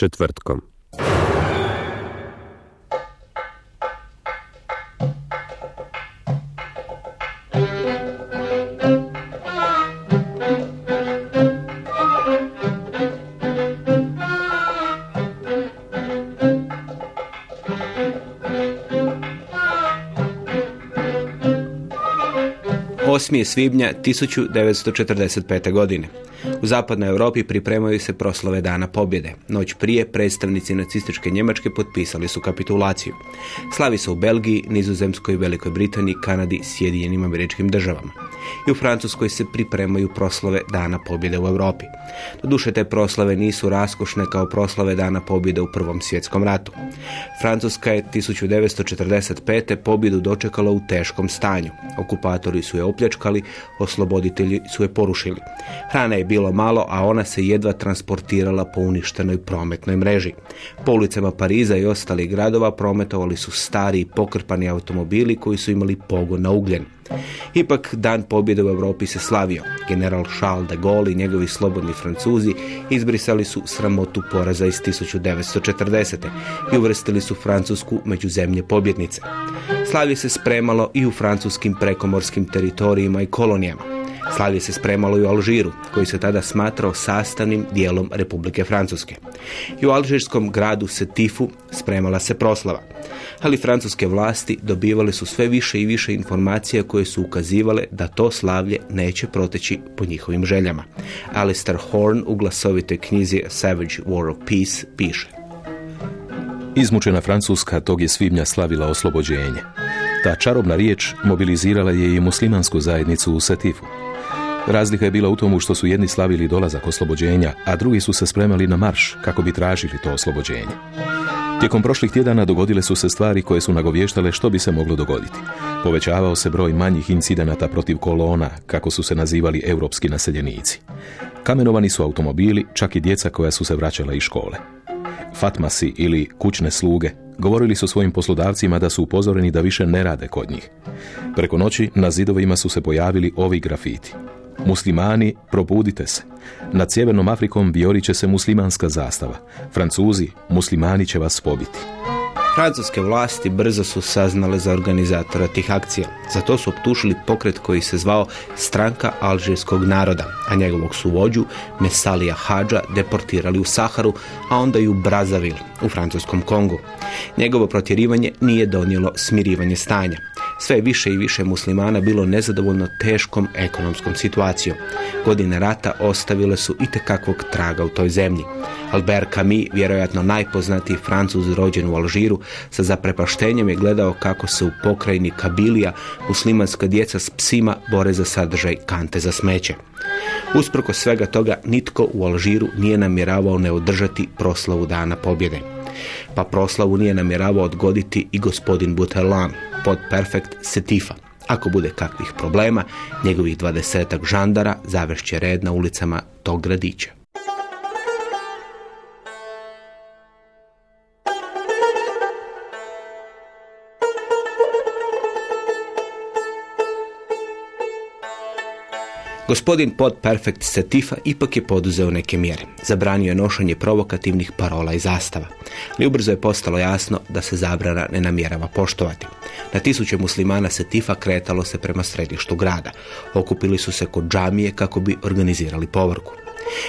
Četvrtkom. Osmi svibnja 1945. godine. U zapadnoj Europi pripremaju se proslove Dana pobjede. Noć prije predstavnici nacističke Njemačke potpisali su kapitulaciju. Slavi se u Belgiji, Nizozemskoj, Velikoj Britaniji, Kanadi, Sjedinjenim američkim državama. U Francuskoj se pripremaju proslove Dana pobjede u Europi. Doduše te proslave nisu raskošne kao proslave Dana pobjede u Prvom svjetskom ratu. Francuska je 1945. pobjedu dočekala u teškom stanju. Okupatori su je opljačkali, osloboditelji su je porušili. Hrana je bilo malo, a ona se jedva transportirala po uništenoj prometnoj mreži. Po ulicama Pariza i ostalih gradova prometovali su stari i pokrpani automobili koji su imali pogon na ugljen. Ipak dan pobjede u Europi se slavio. General Charles de Gaulle i njegovi slobodni Francuzi izbrisali su sramotu poraza iz 1940. i uvrstili su Francusku među zemlje pobjednice. Slavije se spremalo i u francuskim prekomorskim teritorijima i kolonijama. Slavije se spremalo i u Alžiru, koji se tada smatrao sastavnim dijelom Republike Francuske. I u alžirskom gradu Setifu spremala se proslava. Ali francuske vlasti dobivale su sve više i više informacija koje su ukazivale da to slavlje neće proteći po njihovim željama. Alistair Horn u glasovitoj knjizi Savage War of Peace piše. Izmučena Francuska tog je svibnja slavila oslobođenje. Ta čarobna riječ mobilizirala je i muslimansku zajednicu u Setifu. Razlika je bila u tomu što su jedni slavili dolazak oslobođenja, a drugi su se spremali na marš kako bi tražili to oslobođenje. Tijekom prošlih tjedana dogodile su se stvari koje su nagovještale što bi se moglo dogoditi. Povećavao se broj manjih incidenata protiv kolona, kako su se nazivali europski naseljenici. Kamenovani su automobili, čak i djeca koja su se vraćala iz škole. Fatmasi ili kućne sluge govorili su svojim poslodavcima da su upozoreni da više ne rade kod njih. Preko noći na zidovima su se pojavili ovi grafiti. Muslimani, probudite se. Nad Sjevernom Afrikom viorit će se muslimanska zastava. Francuzi, muslimani će vas pobiti. Francuske vlasti brzo su saznale za organizatora tih akcija. Za to su optušili pokret koji se zvao Stranka alžirskog naroda, a njegovog su vođu Mesalija Hadža deportirali u Saharu, a onda i u Brazavil, u francuskom Kongu. Njegovo protjerivanje nije donijelo smirivanje stanja. Sve više i više muslimana bilo nezadovoljno teškom ekonomskom situacijom. Godine rata ostavile su i tekakvog traga u toj zemlji. Albert Camus, vjerojatno najpoznatiji francuz rođen u Alžiru, sa zaprepaštenjem je gledao kako se u pokrajini Kabilija muslimanska djeca s psima bore za sadržaj kante za smeće. Usprko svega toga nitko u Alžiru nije namjeravao ne održati proslavu dana pobjede. Pa proslavu nije namjeravao odgoditi i gospodin Butelan, pod perfekt Setifa. Ako bude kakvih problema, njegovih dvadesetak žandara završće red na ulicama tog gradića. Gospodin pod Perfect Setifa ipak je poduzeo neke mjere. Zabranio je nošenje provokativnih parola i zastava. Ali ubrzo je postalo jasno da se zabrana ne namjerava poštovati. Na tisuće muslimana Setifa kretalo se prema središtu grada. Okupili su se kod džamije kako bi organizirali povorku.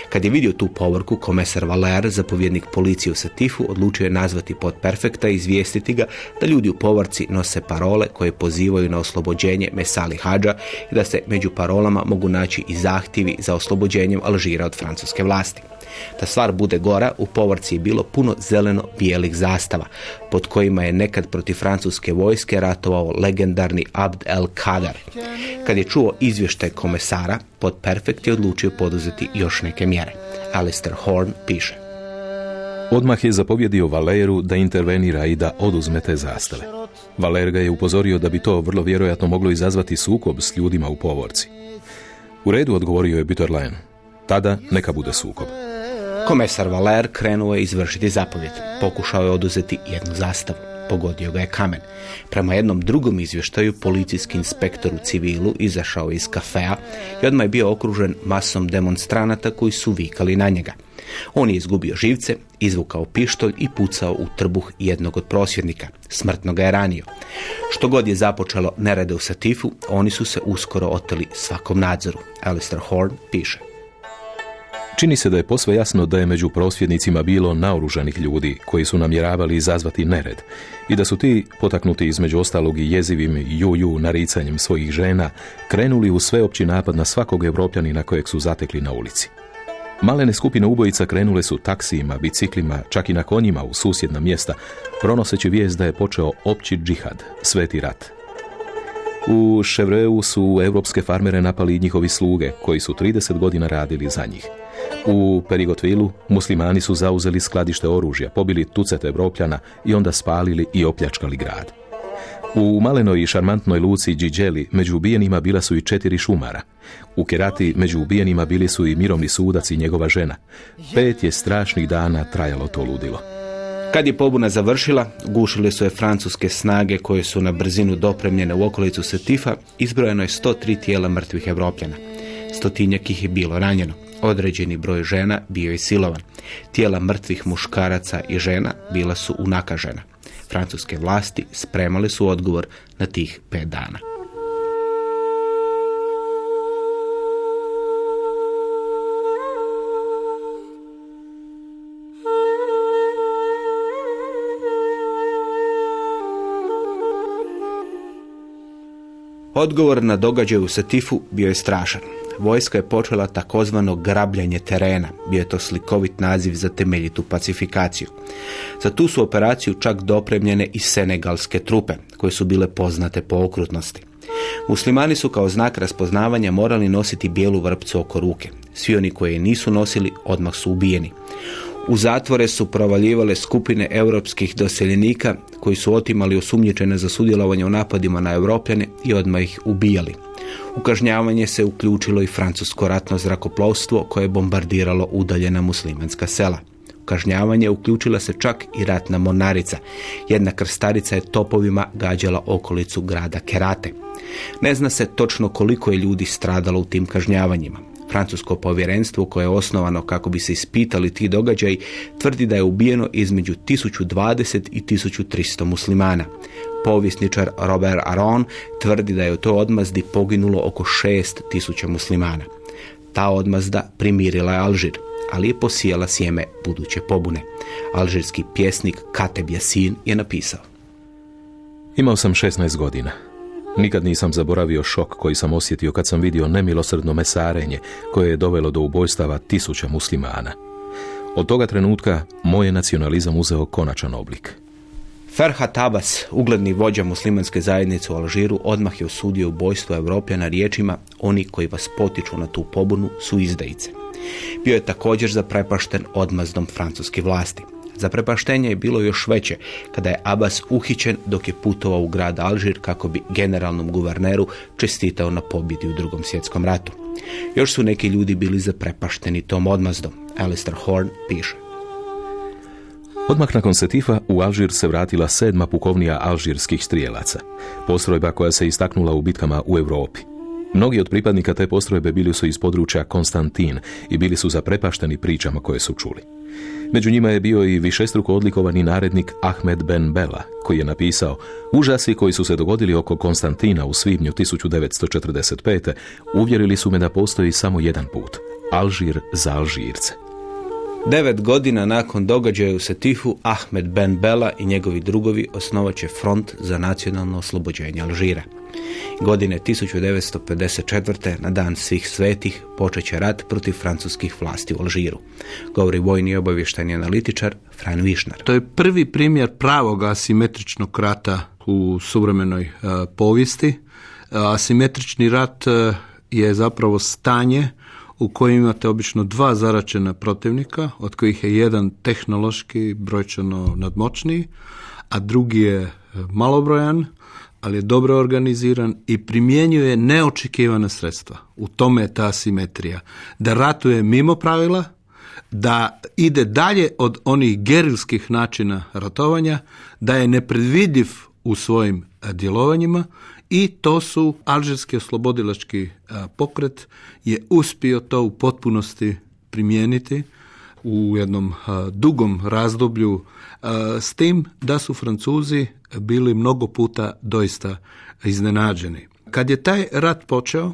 Kad je vidio tu povorku, komesar Valer, zapovjednik policije u Satifu, odlučio je nazvati pod perfekta i izvijestiti ga da ljudi u povorci nose parole koje pozivaju na oslobođenje Mesali Hadža i da se među parolama mogu naći i zahtjevi za oslobođenjem Alžira od francuske vlasti. Da stvar bude gora, u povorci je bilo puno zeleno-bijelih zastava, pod kojima je nekad protiv francuske vojske ratovao legendarni Abd el Kadar. Kad je čuo izvještaj komesara, pod Perfekt je odlučio poduzeti još neke mjere. Alistair Horn piše. Odmah je zapovjedio Valeru da intervenira i da oduzme te zastave. Valer ga je upozorio da bi to vrlo vjerojatno moglo izazvati sukob s ljudima u povorci. U redu odgovorio je Bitterlein. Tada neka bude sukob. Komesar Valer krenuo je izvršiti zapovjed. Pokušao je oduzeti jednu zastavu. Pogodio ga je kamen. Prema jednom drugom izvještaju, policijski inspektor u civilu izašao iz kafea i odmah je bio okružen masom demonstranata koji su vikali na njega. On je izgubio živce, izvukao pištolj i pucao u trbuh jednog od prosvjednika. Smrtno ga je ranio. Što god je započelo nerede u Satifu, oni su se uskoro oteli svakom nadzoru. Alistair Horn piše. Čini se da je posve jasno da je među prosvjednicima bilo naoružanih ljudi koji su namjeravali izazvati nered i da su ti, potaknuti između ostalog i jezivim ju-ju naricanjem svojih žena, krenuli u sveopći napad na svakog evropljanina kojeg su zatekli na ulici. Malene skupine ubojica krenule su taksijima, biciklima, čak i na konjima u susjedna mjesta, pronoseći vijest da je počeo opći džihad, sveti rat. U Ševreu su evropske farmere napali njihovi sluge, koji su 30 godina radili za njih. U Perigotvilu muslimani su zauzeli skladište oružja, pobili tucete Evropljana i onda spalili i opljačkali grad. U malenoj i šarmantnoj luci Điđeli među ubijenima bila su i četiri šumara. U Kerati među ubijenima bili su i mirovni sudac i njegova žena. Pet je strašnih dana trajalo to ludilo. Kad je pobuna završila, gušile su je francuske snage koje su na brzinu dopremljene u okolicu Setifa, izbrojeno je 103 tijela mrtvih Evropljana. Stotinjak ih je bilo ranjeno. Određeni broj žena bio je silovan. Tijela mrtvih muškaraca i žena bila su unakažena. Francuske vlasti spremale su odgovor na tih pet dana. Odgovor na događaj u Satifu bio je strašan. Vojska je počela takozvano grabljanje terena, bio je to slikovit naziv za temeljitu pacifikaciju. Za tu su operaciju čak dopremljene i senegalske trupe, koje su bile poznate po okrutnosti. Muslimani su kao znak raspoznavanja morali nositi bijelu vrpcu oko ruke. Svi oni koji je nisu nosili odmah su ubijeni. U zatvore su provaljivale skupine europskih doseljenika koji su otimali osumnjičene za sudjelovanje u napadima na Europljane i odmah ih ubijali. U kažnjavanje se uključilo i francusko ratno zrakoplovstvo koje je bombardiralo udaljena muslimanska sela. U kažnjavanje uključila se čak i ratna monarica. Jedna krstarica je topovima gađala okolicu grada Kerate. Ne zna se točno koliko je ljudi stradalo u tim kažnjavanjima. Francusko povjerenstvo koje je osnovano kako bi se ispitali ti događaji tvrdi da je ubijeno između 1020 i 1300 muslimana. Povjesničar Robert Aron tvrdi da je u toj odmazdi poginulo oko 6000 muslimana. Ta odmazda primirila je Alžir, ali je posijala sjeme buduće pobune. Alžirski pjesnik Kateb Yasin je napisao. Imao sam 16 godina. Nikad nisam zaboravio šok koji sam osjetio kad sam vidio nemilosrdno mesarenje koje je dovelo do ubojstava tisuća muslimana. Od toga trenutka moj nacionalizam uzeo konačan oblik. Ferhat Abbas, ugledni vođa muslimanske zajednice u Alžiru, odmah je osudio ubojstvo Evropljana riječima oni koji vas potiču na tu pobunu su izdajice. Bio je također zaprepašten odmazdom francuske vlasti. Zaprepaštenje je bilo još veće kada je Abbas uhićen dok je putovao u grad Alžir kako bi generalnom guverneru čestitao na pobjedi u drugom svjetskom ratu. Još su neki ljudi bili zaprepašteni tom odmazdom. Alistair Horn piše. Odmah nakon Setifa u Alžir se vratila sedma pukovnija alžirskih strijelaca, postrojba koja se istaknula u bitkama u Europi. Mnogi od pripadnika te postrojbe bili su iz područja Konstantin i bili su zaprepašteni pričama koje su čuli. Među njima je bio i višestruko odlikovani narednik Ahmed Ben Bela, koji je napisao Užasi koji su se dogodili oko Konstantina u svibnju 1945. uvjerili su me da postoji samo jedan put, Alžir za Alžirce. Devet godina nakon događaja u Setifu, Ahmed Ben Bela i njegovi drugovi osnovat će front za nacionalno oslobođenje Alžira. Godine 1954. na dan svih svetih počet će rat protiv francuskih vlasti u Alžiru. Govori vojni obavještajni analitičar Fran Višnar. To je prvi primjer pravog asimetričnog rata u suvremenoj e, povijesti. Asimetrični rat e, je zapravo stanje u kojem imate obično dva zaračena protivnika, od kojih je jedan tehnološki brojčano nadmoćniji, a drugi je e, malobrojan, ali je dobro organiziran i primjenjuje neočekivana sredstva. U tome je ta simetrija. Da ratuje mimo pravila, da ide dalje od onih gerilskih načina ratovanja, da je nepredvidiv u svojim e, djelovanjima i to su alžirski oslobodilački pokret je uspio to u potpunosti primijeniti u jednom dugom razdoblju s tim da su Francuzi bili mnogo puta doista iznenađeni. Kad je taj rat počeo,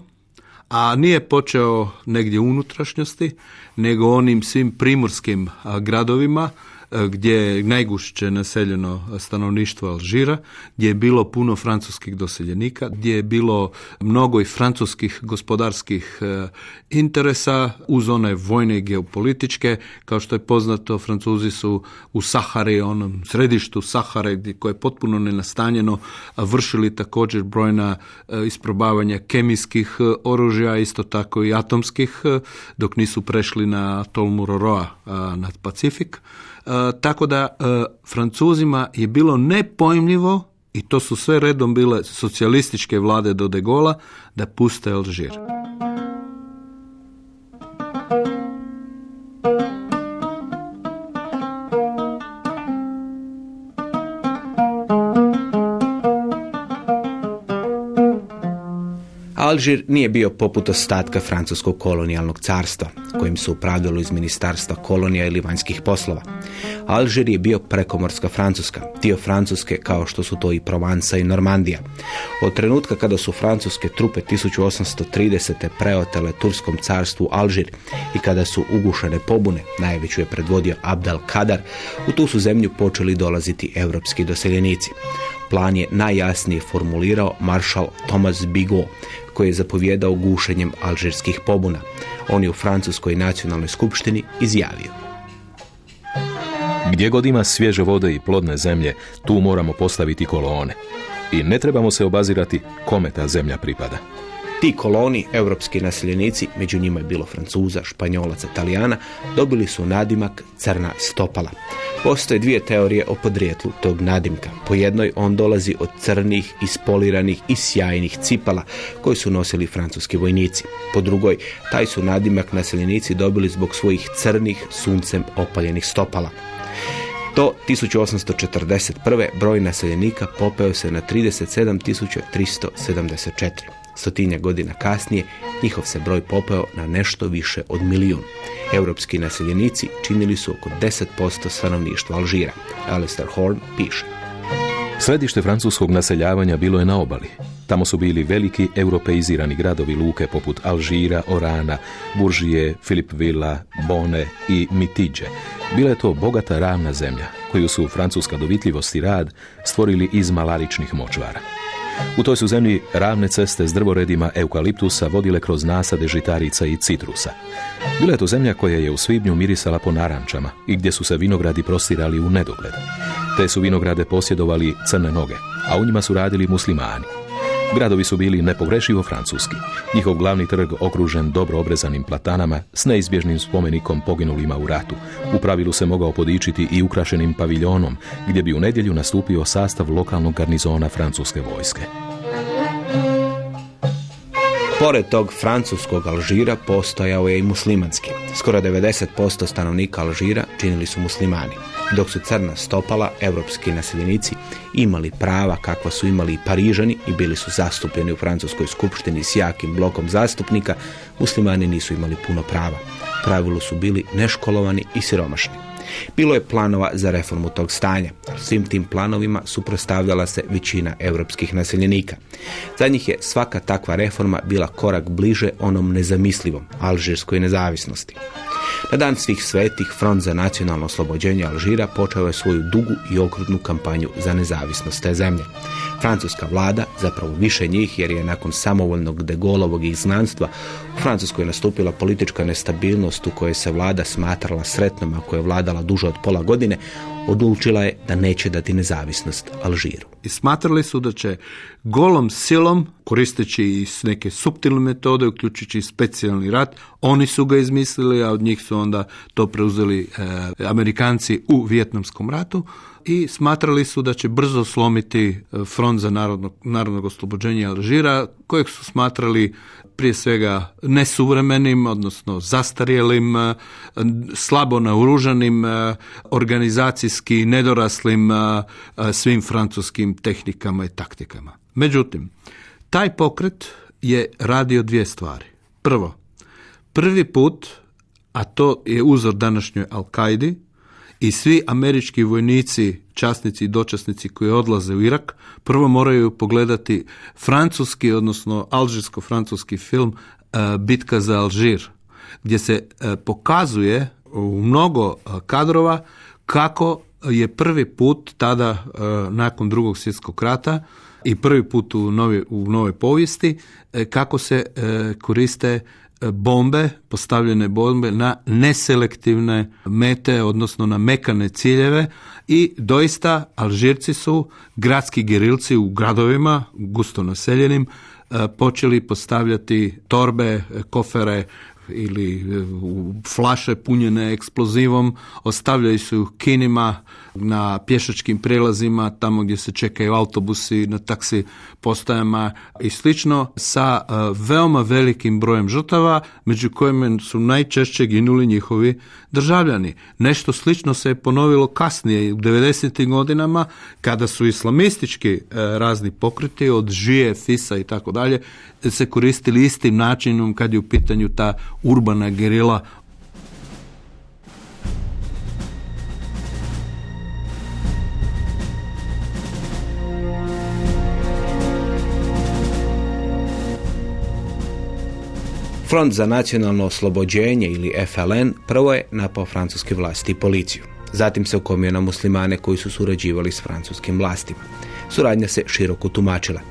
a nije počeo negdje unutrašnjosti, nego onim svim primorskim gradovima E, gdje je najgušće naseljeno stanovništvo Alžira, gdje je bilo puno francuskih doseljenika, gdje je bilo mnogo i francuskih gospodarskih e, interesa uz one vojne i geopolitičke. Kao što je poznato, Francuzi su u Sahari, onom središtu Sahare koje je potpuno nenastanjeno, vršili također brojna e, isprobavanja kemijskih oružja, isto tako i atomskih, dok nisu prešli na Tolmuroroa nad Pacifik. E, tako da e, Francuzima je bilo nepojmljivo i to su sve redom bile socijalističke vlade do De Gola da puste Alžir. Alžir nije bio poput ostatka francuskog kolonijalnog carstva, kojim su upravljalo iz ministarstva kolonija ili vanjskih poslova. Alžir je bio prekomorska Francuska, dio Francuske kao što su to i Provansa i Normandija. Od trenutka kada su francuske trupe 1830. preotele Turskom carstvu Alžir i kada su ugušene pobune, najveću je predvodio Abdel Kadar, u tu su zemlju počeli dolaziti europski doseljenici. Plan je najjasnije formulirao maršal Thomas Bigot, koji je zapovjedao gušenjem alžirskih pobuna. On je u Francuskoj nacionalnoj skupštini izjavio. Gdje god ima svježe vode i plodne zemlje, tu moramo postaviti kolone. I ne trebamo se obazirati kome ta zemlja pripada. Ti koloni, europski naseljenici, među njima je bilo Francuza, Španjolaca, Italijana, dobili su nadimak crna stopala. Postoje dvije teorije o podrijetlu tog nadimka. Po jednoj on dolazi od crnih, ispoliranih i sjajnih cipala koji su nosili francuski vojnici. Po drugoj, taj su nadimak naseljenici dobili zbog svojih crnih, suncem opaljenih stopala. Do 1841. broj naseljenika popeo se na 37.374. Stotinja godina kasnije njihov se broj popeo na nešto više od milijun. Europski naseljenici činili su oko 10% stanovništva Alžira. Alistair Horn piše. Središte francuskog naseljavanja bilo je na obali. Tamo su bili veliki europeizirani gradovi luke poput Alžira, Orana, Buržije, Villa, Bone i Mitidže. Bila je to bogata ravna zemlja, koju su francuska dovitljivost i rad stvorili iz malaričnih močvara. U toj su zemlji ravne ceste s drvoredima eukaliptusa vodile kroz nasade žitarica i citrusa. Bila je to zemlja koja je u svibnju mirisala po narančama i gdje su se vinogradi prostirali u nedogled. Te su vinograde posjedovali crne noge, a u njima su radili muslimani. Gradovi su bili nepogrešivo francuski. Njihov glavni trg okružen dobro obrezanim platanama s neizbježnim spomenikom poginulima u ratu. U pravilu se mogao podičiti i ukrašenim paviljonom, gdje bi u nedjelju nastupio sastav lokalnog garnizona francuske vojske. Pored tog francuskog Alžira postojao je i muslimanski. Skoro 90% stanovnika Alžira činili su muslimani. Dok su crna stopala, europski naseljenici imali prava kakva su imali i Parižani i bili su zastupljeni u Francuskoj skupštini s jakim blokom zastupnika, muslimani nisu imali puno prava. Pravilu su bili neškolovani i siromašni. Bilo je planova za reformu tog stanja. Svim tim planovima suprostavljala se većina europskih naseljenika. Za njih je svaka takva reforma bila korak bliže onom nezamislivom, alžirskoj nezavisnosti. Na dan svih svetih, Front za nacionalno oslobođenje Alžira počeo je svoju dugu i okrutnu kampanju za nezavisnost te zemlje. Francuska vlada, zapravo više njih jer je nakon samovoljnog degolovog izgnanstva u Francuskoj nastupila politička nestabilnost u kojoj se vlada smatrala sretnom ako je vladala duže od pola godine, odlučila je da neće dati nezavisnost Alžiru. I smatrali su da će golom silom, koristeći i neke suptilne metode, uključujući specijalni rat, oni su ga izmislili, a od njih su onda to preuzeli e, Amerikanci u Vjetnamskom ratu i smatrali su da će brzo slomiti e, front za narodnog, narodnog oslobođenja Alžira, kojeg su smatrali prije svega nesuvremenim, odnosno zastarjelim, e, slabo naoružanim, e, organizacijski nedoraslim svim francuskim tehnikama i taktikama. Međutim, taj pokret je radio dvije stvari. Prvo, prvi put, a to je uzor današnjoj Al-Kaidi, i svi američki vojnici, časnici i dočasnici koji odlaze u Irak, prvo moraju pogledati francuski, odnosno alžirsko-francuski film e, Bitka za Alžir, gdje se e, pokazuje u mnogo e, kadrova kako je prvi put tada nakon drugog svjetskog rata i prvi put u, novi, u nove povijesti kako se koriste bombe, postavljene bombe na neselektivne mete, odnosno na mekane ciljeve i doista Alžirci su gradski gerilci u gradovima, gusto naseljenim, e, počeli postavljati torbe, kofere, ili u flaše punjene eksplozivom, ostavljaju se u kinima, na pješačkim prelazima, tamo gdje se čekaju autobusi, na taksi postajama i slično, sa e, veoma velikim brojem žrtava, među kojima su najčešće ginuli njihovi državljani. Nešto slično se je ponovilo kasnije u 90. godinama kada su islamistički e, razni pokreti od Žije, Fisa i tako dalje se koristili istim načinom kad je u pitanju ta urbana gerila Front za nacionalno oslobođenje ili FLN prvo je napao francuske vlasti i policiju. Zatim se okomio na muslimane koji su surađivali s francuskim vlastima. Suradnja se široko tumačila.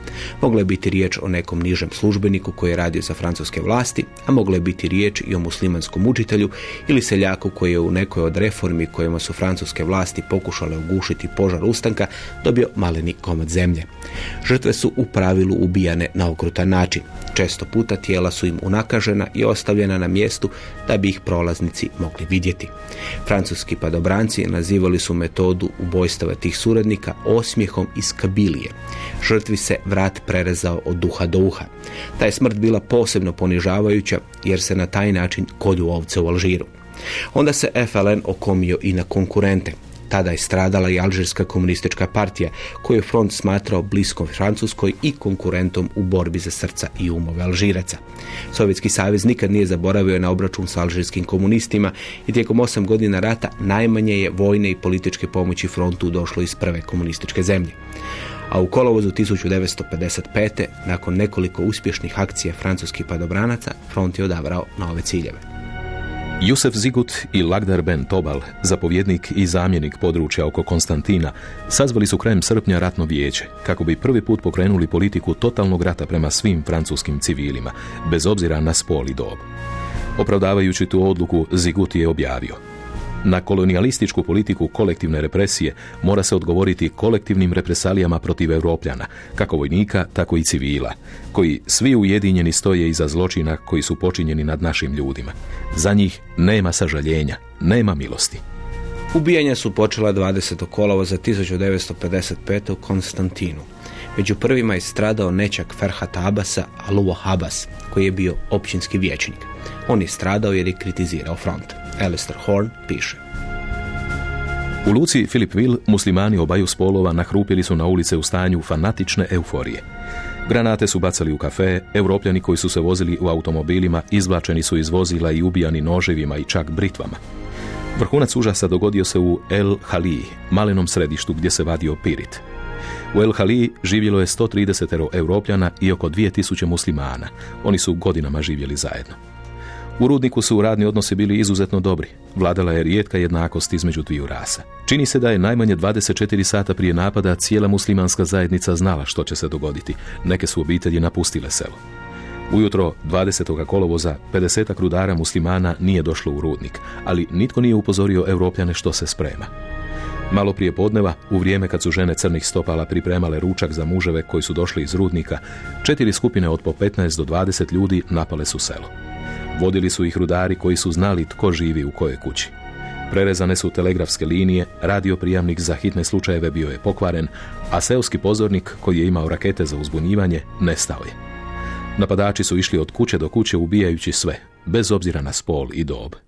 Mogla je biti riječ o nekom nižem službeniku koji je radio za francuske vlasti, a mogla je biti riječ i o muslimanskom učitelju ili seljaku koji je u nekoj od reformi kojima su francuske vlasti pokušale ugušiti požar ustanka dobio maleni komad zemlje. Žrtve su u pravilu ubijane na okrutan način. Često puta tijela su im unakažena i ostavljena na mjestu da bi ih prolaznici mogli vidjeti. Francuski padobranci nazivali su metodu ubojstava tih suradnika osmijehom iz kabilije. Žrtvi se vrat prerezao od duha do uha. Ta je smrt bila posebno ponižavajuća jer se na taj način kolju ovce u Alžiru. Onda se FLN okomio i na konkurente. Tada je stradala i Alžirska komunistička partija, koju je front smatrao bliskom Francuskoj i konkurentom u borbi za srca i umove Alžiraca. Sovjetski savez nikad nije zaboravio na obračun s alžirskim komunistima i tijekom osam godina rata najmanje je vojne i političke pomoći frontu došlo iz prve komunističke zemlje. A u kolovozu 1955. nakon nekoliko uspješnih akcija francuskih padobranaca, front je odabrao nove ciljeve. Jusef Zigut i Lagdar Ben Tobal, zapovjednik i zamjenik područja oko Konstantina, sazvali su krajem srpnja ratno vijeće, kako bi prvi put pokrenuli politiku totalnog rata prema svim francuskim civilima, bez obzira na spol i dob. Opravdavajući tu odluku, Zigut je objavio – na kolonijalističku politiku kolektivne represije mora se odgovoriti kolektivnim represalijama protiv Europljana, kako vojnika, tako i civila, koji svi ujedinjeni stoje iza zločina koji su počinjeni nad našim ljudima. Za njih nema sažaljenja, nema milosti. Ubijanja su počela 20. kolova za 1955. u Konstantinu. Među prvima je stradao nečak Ferhat Abasa Aluo Habas, koji je bio općinski vijećnik. On je stradao jer je kritizirao front. Alistair Horn piše. U Luci Philip muslimani obaju spolova nahrupili su na ulice u stanju fanatične euforije. Granate su bacali u kafe, europljani koji su se vozili u automobilima izvlačeni su iz vozila i ubijani noževima i čak britvama. Vrhunac užasa dogodio se u El Haliji, malenom središtu gdje se vadio pirit. U El Haliji živjelo je 130 europljana i oko 2000 muslimana. Oni su godinama živjeli zajedno. U rudniku su radni odnosi bili izuzetno dobri. Vladala je rijetka jednakost između dviju rasa. Čini se da je najmanje 24 sata prije napada cijela muslimanska zajednica znala što će se dogoditi. Neke su obitelji napustile selo. Ujutro 20. kolovoza 50 rudara muslimana nije došlo u rudnik, ali nitko nije upozorio europljane što se sprema. Malo prije podneva, u vrijeme kad su žene crnih stopala pripremale ručak za muževe koji su došli iz rudnika, četiri skupine od po 15 do 20 ljudi napale su selo. Vodili su ih rudari koji su znali tko živi u kojoj kući. Prerezane su telegrafske linije, radio prijamnik za hitne slučajeve bio je pokvaren, a seoski pozornik koji je imao rakete za uzbunjivanje nestao je. Napadači su išli od kuće do kuće ubijajući sve, bez obzira na spol i dob.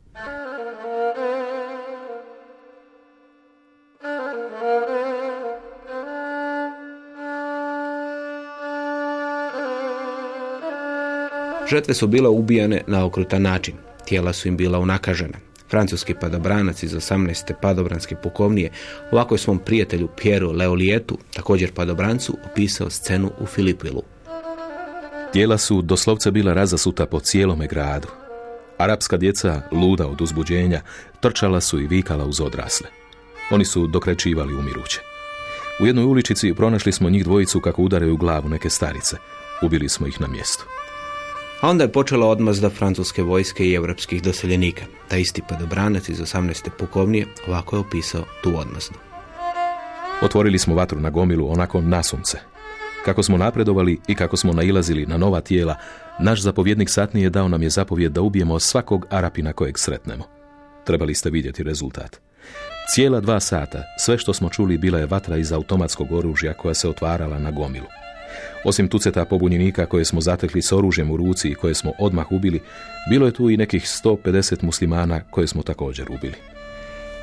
Žrtve su bile ubijane na okrutan način. Tijela su im bila unakažena. Francuski padobranac iz 18. padobranske pukovnije ovako je svom prijatelju Pieru Leolietu, također padobrancu, opisao scenu u Filipilu. Tijela su doslovce bila razasuta po cijelome gradu. Arapska djeca, luda od uzbuđenja, trčala su i vikala uz odrasle. Oni su dokrećivali umiruće. U jednoj uličici pronašli smo njih dvojicu kako udaraju glavu neke starice. Ubili smo ih na mjestu. A onda je počela odmazda francuske vojske i europskih doseljenika. Ta isti padobranac iz 18. pukovnije ovako je opisao tu odmazdu. Otvorili smo vatru na gomilu onako nasumce. Kako smo napredovali i kako smo nailazili na nova tijela, naš zapovjednik satnije dao nam je zapovjed da ubijemo svakog Arapina kojeg sretnemo. Trebali ste vidjeti rezultat. Cijela dva sata sve što smo čuli bila je vatra iz automatskog oružja koja se otvarala na gomilu. Osim tuceta pobunjenika koje smo zatekli s oružjem u ruci i koje smo odmah ubili, bilo je tu i nekih 150 muslimana koje smo također ubili.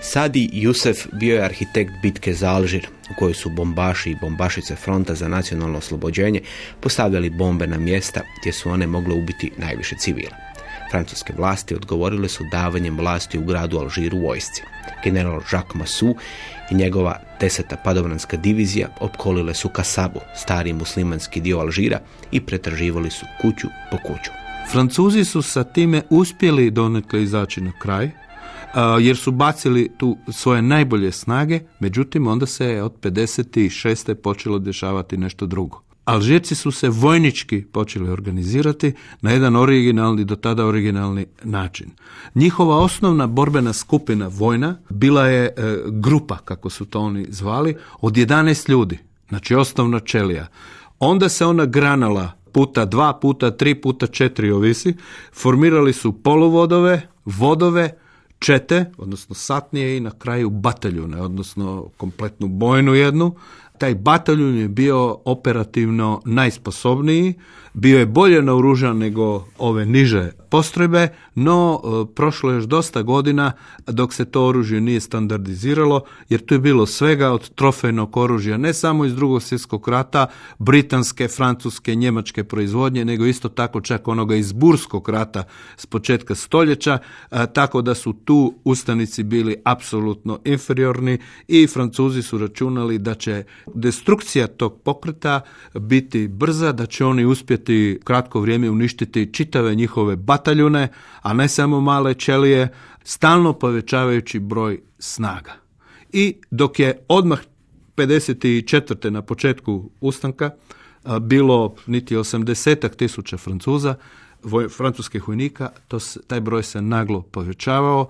Sadi Jusef bio je arhitekt bitke za Alžir, u kojoj su bombaši i bombašice fronta za nacionalno oslobođenje postavljali bombe na mjesta gdje su one mogle ubiti najviše civila. Francuske vlasti odgovorile su davanjem vlasti u gradu Alžiru vojsci. General Jacques Massou i njegova deseta padobranska divizija opkolile su Kasabu, stari muslimanski dio Alžira i pretraživali su kuću po kuću. Francuzi su sa time uspjeli donekle izaći na kraj, jer su bacili tu svoje najbolje snage, međutim onda se od 56. počelo dešavati nešto drugo. Alžirci su se vojnički počeli organizirati na jedan originalni, do tada originalni način. Njihova osnovna borbena skupina vojna bila je e, grupa, kako su to oni zvali, od 11 ljudi, znači osnovna čelija. Onda se ona granala puta dva, puta tri, puta četiri ovisi, formirali su poluvodove, vodove, čete, odnosno satnije i na kraju bataljune, odnosno kompletnu bojnu jednu, taj bataljun je bio operativno najsposobniji, bio je bolje naoružan nego ove niže postrojbe, no e, prošlo je još dosta godina dok se to oružje nije standardiziralo, jer tu je bilo svega od trofejnog oružja, ne samo iz drugog svjetskog rata, britanske, francuske, njemačke proizvodnje, nego isto tako čak onoga iz burskog rata s početka stoljeća, e, tako da su tu ustanici bili apsolutno inferiorni i francuzi su računali da će destrukcija tog pokreta biti brza, da će oni uspjeti kratko vrijeme uništiti čitave njihove bataljune, a ne samo male čelije, stalno povećavajući broj snaga. I dok je odmah 54. na početku ustanka bilo niti 80 tisuća Francuza, francuskih vojnika, to taj broj se naglo povećavao,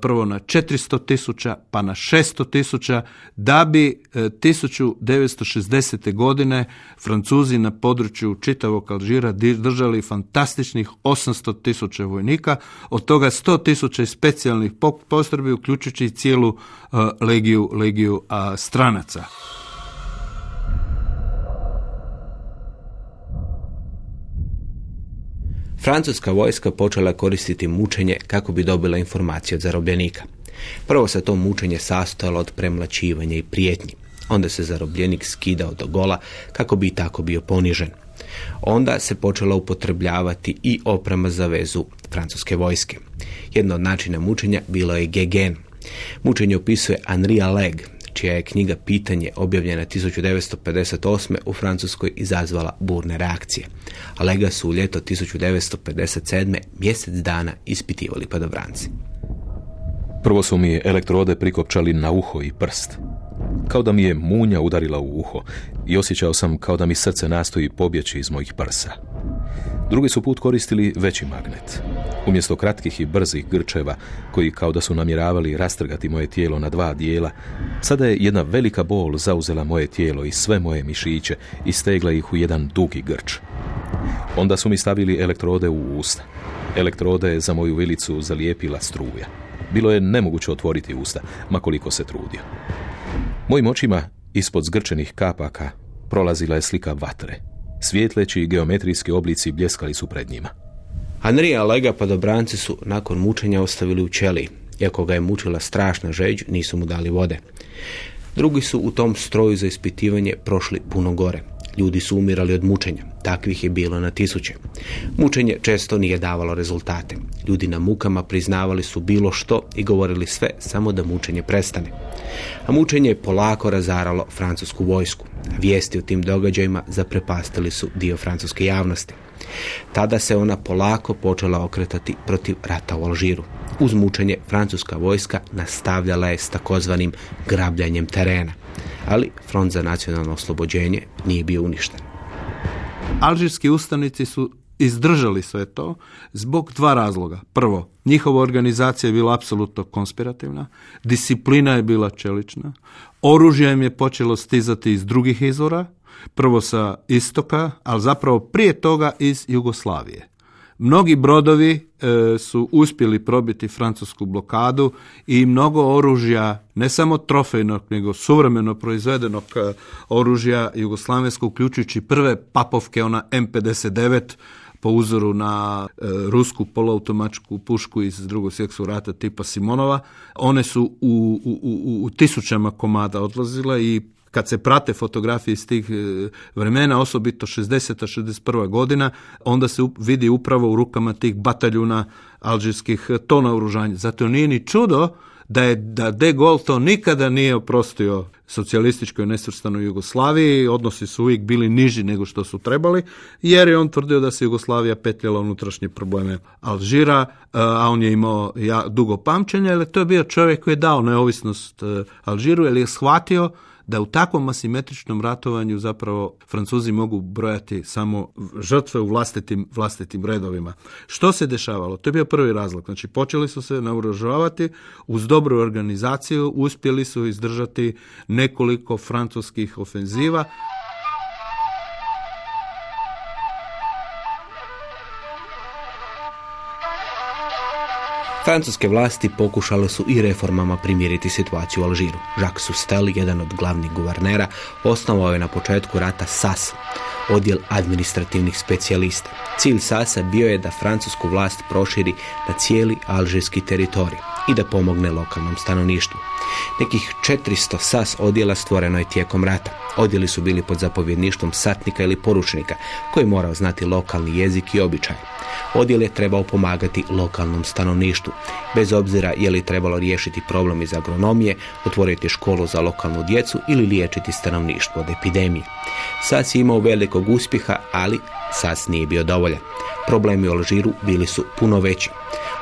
prvo na 400 tisuća, pa na 600 tisuća, da bi 1960. E, godine Francuzi na području čitavog Alžira držali fantastičnih 800 tisuća vojnika, od toga 100 tisuća specijalnih postrojbi, uključujući i cijelu e, legiju, legiju stranaca. Francuska vojska počela koristiti mučenje kako bi dobila informacije od zarobljenika. Prvo se to mučenje sastojalo od premlačivanja i prijetnji. Onda se zarobljenik skidao do gola kako bi i tako bio ponižen. Onda se počela upotrebljavati i oprema za vezu francuske vojske. Jedno od načina mučenja bilo je gegen, Mučenje opisuje Henri Leg, čija je knjiga Pitanje objavljena 1958. u Francuskoj izazvala burne reakcije. A Lega su u ljeto 1957. mjesec dana ispitivali padobranci. Prvo su mi elektrode prikopčali na uho i prst. Kao da mi je munja udarila u uho i osjećao sam kao da mi srce nastoji pobjeći iz mojih prsa. Drugi su put koristili veći magnet. Umjesto kratkih i brzih grčeva, koji kao da su namjeravali rastrgati moje tijelo na dva dijela, sada je jedna velika bol zauzela moje tijelo i sve moje mišiće i stegla ih u jedan dugi grč. Onda su mi stavili elektrode u usta. Elektrode je za moju vilicu zalijepila struja. Bilo je nemoguće otvoriti usta, makoliko se trudio. Mojim očima, ispod zgrčenih kapaka, prolazila je slika vatre. Svijetleći geometrijski oblici bljeskali su pred njima. Andrija Lega padobranci su nakon mučenja ostavili u ćeliji. Iako ga je mučila strašna žeđ, nisu mu dali vode. Drugi su u tom stroju za ispitivanje prošli puno gore. Ljudi su umirali od mučenja. Takvih je bilo na tisuće. Mučenje često nije davalo rezultate. Ljudi na mukama priznavali su bilo što i govorili sve samo da mučenje prestane. A mučenje je polako razaralo francusku vojsku. Vijesti o tim događajima zaprepastili su dio francuske javnosti. Tada se ona polako počela okretati protiv rata u Alžiru. Uz mučenje francuska vojska nastavljala je s takozvanim grabljanjem terena, ali front za nacionalno oslobođenje nije bio uništen. Alžirski ustanici su izdržali sve to zbog dva razloga. Prvo, njihova organizacija je bila apsolutno konspirativna, disciplina je bila čelična, oružje im je počelo stizati iz drugih izvora, prvo sa istoka, ali zapravo prije toga iz Jugoslavije. Mnogi brodovi e, su uspjeli probiti francusku blokadu i mnogo oružja, ne samo trofejnog, nego suvremeno proizvedenog e, oružja jugoslavenskog, uključujući prve papovke, ona M59, po uzoru na e, rusku poluautomačku pušku iz drugog svjetskog rata tipa Simonova. One su u, u, u, u tisućama komada odlazile i kad se prate fotografije iz tih e, vremena, osobito 60. 61. godina, onda se vidi upravo u rukama tih bataljuna alžirskih e, to naoružanja. Zato nije ni čudo da je da De Gaulle to nikada nije oprostio socijalističkoj nesvrstanoj Jugoslaviji, odnosi su uvijek bili niži nego što su trebali, jer je on tvrdio da se Jugoslavija petljala unutrašnje probleme Alžira, e, a on je imao dugo pamćenje, ali to je bio čovjek koji je dao neovisnost Alžiru, jer je shvatio da u takvom asimetričnom ratovanju zapravo Francuzi mogu brojati samo žrtve u vlastitim, vlastitim redovima. Što se dešavalo? To je bio prvi razlog. Znači, počeli su se naoružavati uz dobru organizaciju, uspjeli su izdržati nekoliko francuskih ofenziva, Francuske vlasti pokušale su i reformama primiriti situaciju u Alžiru. Jacques Sustel, jedan od glavnih guvernera, osnovao je na početku rata SAS, odjel administrativnih specijalista. Cilj SAS-a bio je da francusku vlast proširi na cijeli alžirski teritorij i da pomogne lokalnom stanovništvu. Nekih 400 SAS odjela stvoreno je tijekom rata. Odjeli su bili pod zapovjedništvom satnika ili poručnika koji morao znati lokalni jezik i običaj. Odjel je trebao pomagati lokalnom stanovništvu. Bez obzira je li trebalo riješiti problem iz agronomije, otvoriti školu za lokalnu djecu ili liječiti stanovništvo od epidemije. SAS je imao velikog uspjeha, ali SAS nije bio dovoljan. Problemi u Alžiru bili su puno veći,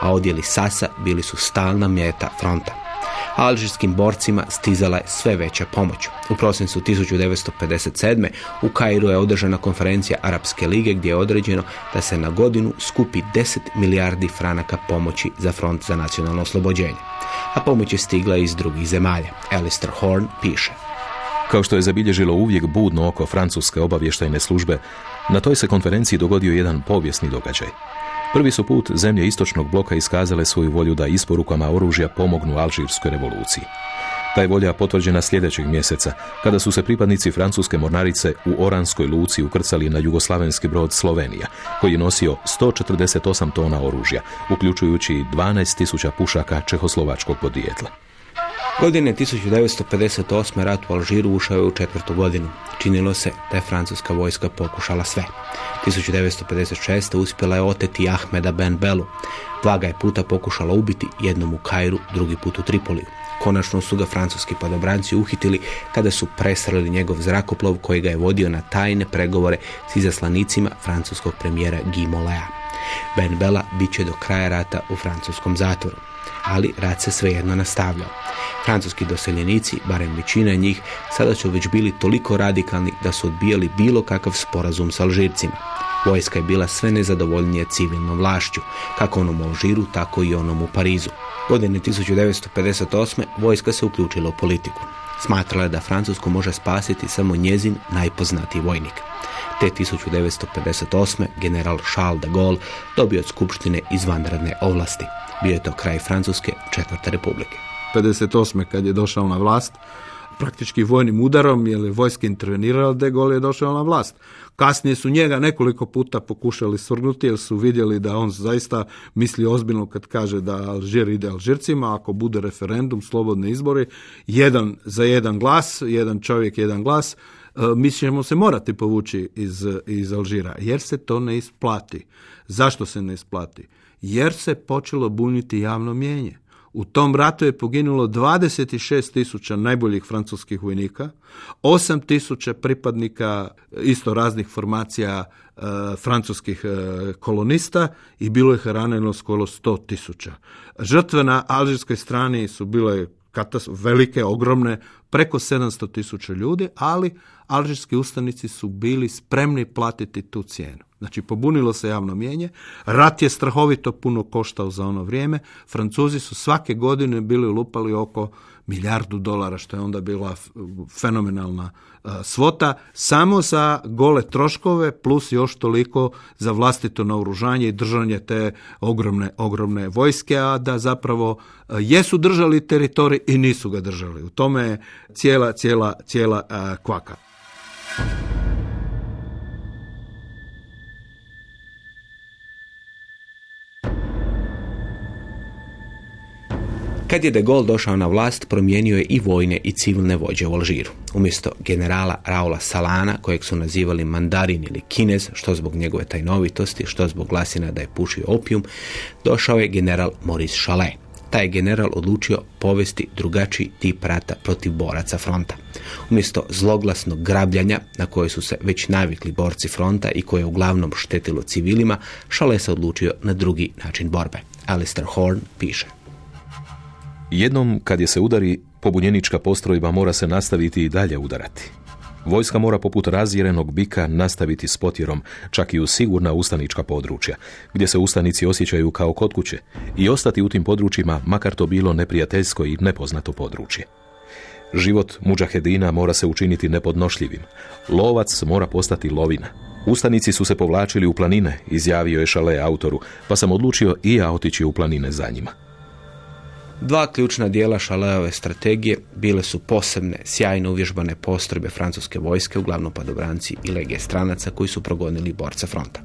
a odjeli Sasa bili su stalna mjeta fronta alžirskim borcima stizala je sve veća pomoć. U prosincu 1957. u Kairu je održana konferencija Arapske lige gdje je određeno da se na godinu skupi 10 milijardi franaka pomoći za front za nacionalno oslobođenje. A pomoć je stigla iz drugih zemalja. Alistair Horn piše. Kao što je zabilježilo uvijek budno oko francuske obavještajne službe, na toj se konferenciji dogodio jedan povijesni događaj. Prvi su put zemlje istočnog bloka iskazale svoju volju da isporukama oružja pomognu Alžirskoj revoluciji. Ta je volja potvrđena sljedećeg mjeseca, kada su se pripadnici francuske mornarice u Oranskoj luci ukrcali na jugoslavenski brod Slovenija, koji je nosio 148 tona oružja, uključujući 12.000 pušaka čehoslovačkog podrijetla. Godine 1958. rat u Alžiru ušao je u četvrtu godinu. Činilo se da je francuska vojska pokušala sve. 1956. uspjela je oteti Ahmeda Ben Belu. Dva ga je puta pokušala ubiti, jednom u Kairu, drugi put u Tripoliju. Konačno su ga francuski padobranci uhitili kada su presreli njegov zrakoplov koji ga je vodio na tajne pregovore s izaslanicima francuskog premijera Guy. Ben Bella bit će do kraja rata u francuskom zatvoru ali rat se svejedno nastavljao. Francuski doseljenici, barem većina njih, sada su već bili toliko radikalni da su odbijali bilo kakav sporazum s Alžircima. Vojska je bila sve nezadovoljnije civilnom vlašću, kako onom u Alžiru, tako i onom u Parizu. Godine 1958. vojska se uključila u politiku. Smatrala je da Francusku može spasiti samo njezin najpoznatiji vojnik. Te 1958. general Charles de Gaulle dobio od Skupštine izvanredne ovlasti. Bio je to kraj Francuske četvrte republike. 58. kad je došao na vlast, praktički vojnim udarom, jer je vojska intervenirala, de Gaulle je došao na vlast. Kasnije su njega nekoliko puta pokušali svrgnuti jer su vidjeli da on zaista misli ozbiljno kad kaže da Alžir ide Alžircima, ako bude referendum, slobodni izbori, jedan za jedan glas, jedan čovjek, jedan glas, e, mi ćemo se morati povući iz, iz Alžira, jer se to ne isplati. Zašto se ne isplati? Jer se počelo buniti javno mijenje. U tom ratu je poginulo 26 tisuća najboljih francuskih vojnika, 8 tisuća pripadnika isto raznih formacija e, francuskih e, kolonista i bilo je ranjeno skoro 100 tisuća. Žrtve na alžirskoj strani su bile velike, ogromne, preko 700 tisuća ljudi, ali alžirski ustanici su bili spremni platiti tu cijenu. Znači, pobunilo se javno mijenje, rat je strahovito puno koštao za ono vrijeme, Francuzi su svake godine bili lupali oko milijardu dolara, što je onda bila fenomenalna e, svota, samo za gole troškove, plus još toliko za vlastito naoružanje i držanje te ogromne, ogromne vojske, a da zapravo e, jesu držali teritorij i nisu ga držali. U tome je cijela, cijela, cijela e, kvaka. Kad je de Gaulle došao na vlast, promijenio je i vojne i civilne vođe u Alžiru. Umjesto generala Raula Salana, kojeg su nazivali mandarin ili kinez, što zbog njegove tajnovitosti, što zbog glasina da je pušio opijum, došao je general Maurice Chalet. Taj general odlučio povesti drugačiji tip rata protiv boraca fronta. Umjesto zloglasnog grabljanja na koje su se već navikli borci fronta i koje je uglavnom štetilo civilima, Chalet se odlučio na drugi način borbe. Alistair Horn piše. Jednom kad je se udari, pobunjenička postrojba mora se nastaviti i dalje udarati. Vojska mora poput razjerenog bika nastaviti s potjerom, čak i u sigurna ustanička područja, gdje se ustanici osjećaju kao kod kuće i ostati u tim područjima, makar to bilo neprijateljsko i nepoznato područje. Život muđahedina mora se učiniti nepodnošljivim. Lovac mora postati lovina. Ustanici su se povlačili u planine, izjavio je Šale autoru, pa sam odlučio i ja otići u planine za njima. Dva ključna dijela Šaleove strategije bile su posebne, sjajno uvježbane postrojbe francuske vojske, uglavnom padobranci i legije stranaca koji su progonili borca fronta.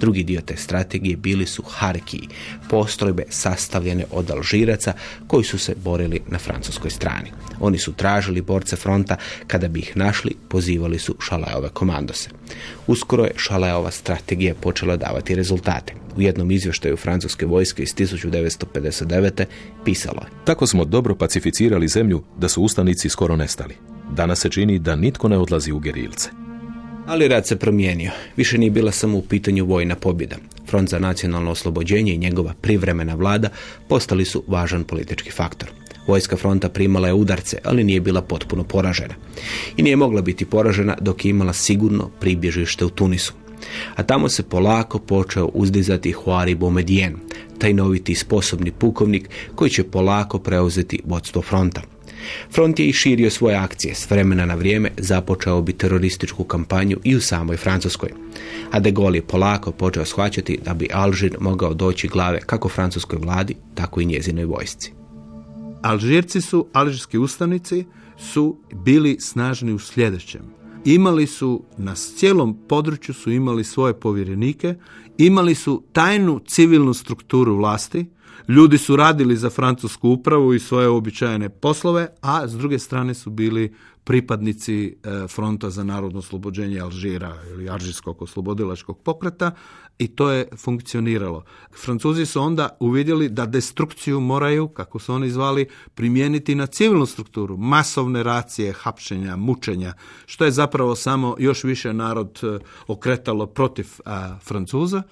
Drugi dio te strategije bili su Harkiji, postrojbe sastavljene od Alžiraca koji su se borili na francuskoj strani. Oni su tražili borce fronta, kada bi ih našli, pozivali su Šaleove komandose. Uskoro je Šaleova strategija počela davati rezultate. U jednom izvještaju francuske vojske iz 1959. pisalo je. Tako smo dobro pacificirali zemlju da su ustanici skoro nestali. Danas se čini da nitko ne odlazi u gerilce. Ali rad se promijenio. Više nije bila samo u pitanju vojna pobjeda. Front za nacionalno oslobođenje i njegova privremena vlada postali su važan politički faktor. Vojska fronta primala je udarce, ali nije bila potpuno poražena. I nije mogla biti poražena dok je imala sigurno pribježište u Tunisu. A tamo se polako počeo uzdizati Huari Boumediene, taj noviti sposobni pukovnik koji će polako preuzeti vodstvo fronta. Front je i širio svoje akcije, s vremena na vrijeme započeo bi terorističku kampanju i u samoj Francuskoj. A de Gaulle je polako počeo shvaćati da bi Alžir mogao doći glave kako francuskoj vladi, tako i njezinoj vojsci. Alžirci su, alžirski ustanici, su bili snažni u sljedećem. Imali su, na cijelom području su imali svoje povjerenike, imali su tajnu civilnu strukturu vlasti, Ljudi su radili za francusku upravu i svoje običajene poslove, a s druge strane su bili pripadnici e, fronta za narodno oslobođenje Alžira ili Alžirskog oslobodilačkog pokreta i to je funkcioniralo. Francuzi su onda uvidjeli da destrukciju moraju, kako su oni zvali, primijeniti na civilnu strukturu, masovne racije, hapšenja, mučenja, što je zapravo samo još više narod e, okretalo protiv Francuza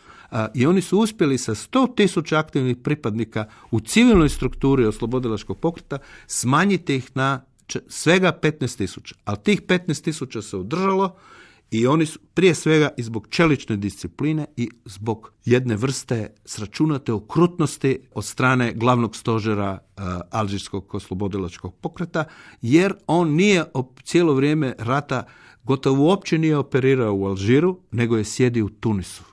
i oni su uspjeli sa 100.000 aktivnih pripadnika u civilnoj strukturi oslobodilačkog pokreta smanjiti ih na svega 15.000. Ali tih 15.000 se održalo i oni su prije svega i zbog čelične discipline i zbog jedne vrste sračunate okrutnosti od strane glavnog stožera uh, Alžirskog oslobodilačkog pokreta, jer on nije cijelo vrijeme rata gotovo uopće nije operirao u Alžiru, nego je sjedio u Tunisu.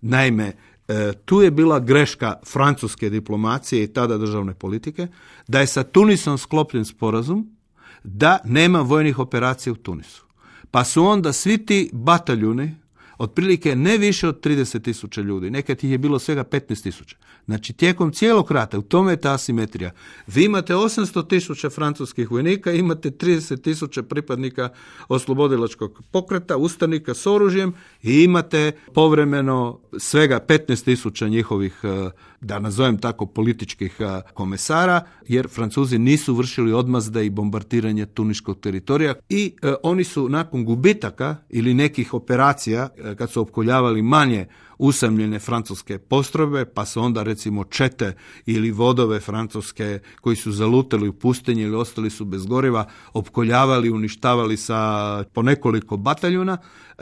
Naime, e, tu je bila greška francuske diplomacije i tada državne politike, da je sa Tunisom sklopljen sporazum da nema vojnih operacija u Tunisu. Pa su onda svi ti bataljuni, otprilike ne više od 30 tisuća ljudi, nekad ih je bilo svega 15 tisuća. Znači, tijekom cijelog rata, u tome je ta asimetrija. Vi imate 800 tisuća francuskih vojnika, imate 30 tisuća pripadnika oslobodilačkog pokreta, ustanika s oružjem i imate povremeno svega 15 tisuća njihovih, e, da nazovem tako, političkih e, komesara, jer Francuzi nisu vršili odmazde i bombardiranje tuniškog teritorija i e, oni su nakon gubitaka ili nekih operacija, kad su opkoljavali manje usamljene francuske postrojbe, pa su onda recimo čete ili vodove francuske koji su zalutali u pustinji ili ostali su bez goriva, opkoljavali, uništavali sa po nekoliko bataljuna.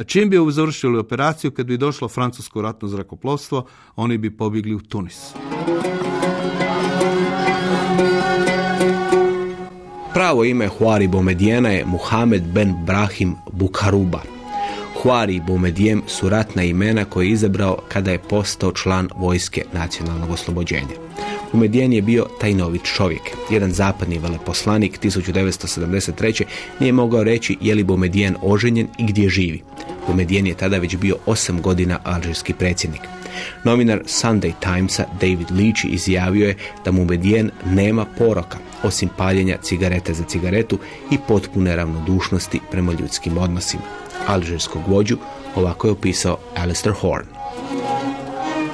Čim bi završili operaciju, kad bi došlo francusko ratno zrakoplovstvo, oni bi pobjegli u Tunis. Pravo ime Huari Bomedijena je Muhammed ben Brahim Bukharuba. Huari i Boumedijem su ratna imena koje je izabrao kada je postao član vojske nacionalnog oslobođenja. Boumedijen je bio tajnovit čovjek. Jedan zapadni veleposlanik 1973. nije mogao reći je li Boumedijen oženjen i gdje živi. Boumedijen je tada već bio osam godina alžirski predsjednik. Novinar Sunday Timesa David Leach izjavio je da Boumedijen nema poroka, osim paljenja cigarete za cigaretu i potpune ravnodušnosti prema ljudskim odnosima alžirskog vođu, ovako je opisao Alistair Horn.